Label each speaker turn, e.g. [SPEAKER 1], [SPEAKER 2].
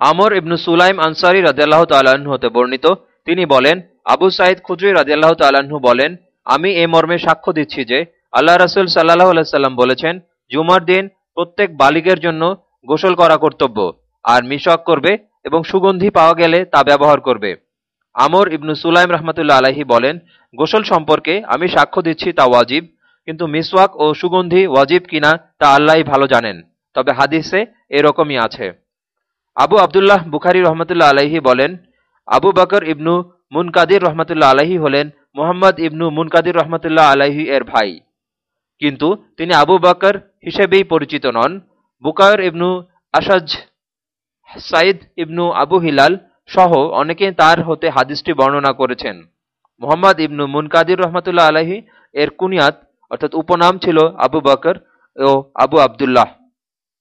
[SPEAKER 1] আমর ইবনু সুলাইম আনসারি রাজিয়াল্লাহ তাল্লাহ্ন হতে বর্ণিত। তিনি বলেন, আবু সাইদ খুদ্রি রাজিয়াল্লাহ তাল্লাহ্ন বলেন, আমি এ মর্মে সাক্ষ্য দিচ্ছি যে আল্লাহ রসুল সাল্লাহ আলাইসাল্লাম বলেছেন, জুমার দিন প্রত্যেক বালিগের জন্য গোসল করা কর্তব্য, আর মিশক করবে এবং সুগন্ধি পাওয়া গেলে তা ব্যবহার করবে। আমর ইবনু সুলাইম রহমতুল্লা আলাহি বলেন, গোসল সম্পর্কে আমি সাক্ষ্য দিচ্ছি তা ওয়াজিব, কিন্তু মিসওয়াক ও সুগন্ধি ওয়াজিব কিনা তা আল্লাহ ভালো জানেন, তবে হাদিসে এরকমই আছে। আবু আবদুল্লাহ বুখারি রহমতুল্লাহ আলাহি বলেন, আবু বকর ইবনু মুনকাদির রহমতুল্লাহ আলাহি হলেন মোহাম্মদ ইবনু মুনকাদির রহমতুল্লাহ আলাহি এর ভাই। কিন্তু তিনি আবু বকর হিসেবেই পরিচিত নন। বুকায়র ইবনু আসাজ সাইদ ইবনু আবু হিলাল সহ অনেকে তার হতে হাদিসটি বর্ণনা করেছেন। মোহাম্মদ ইবনু মুনকাদির রহমতুল্লাহ আলাহি এর কুনিয়াত, অর্থাৎ উপনাম ছিল আবু বকর ও আবু আবদুল্লাহ।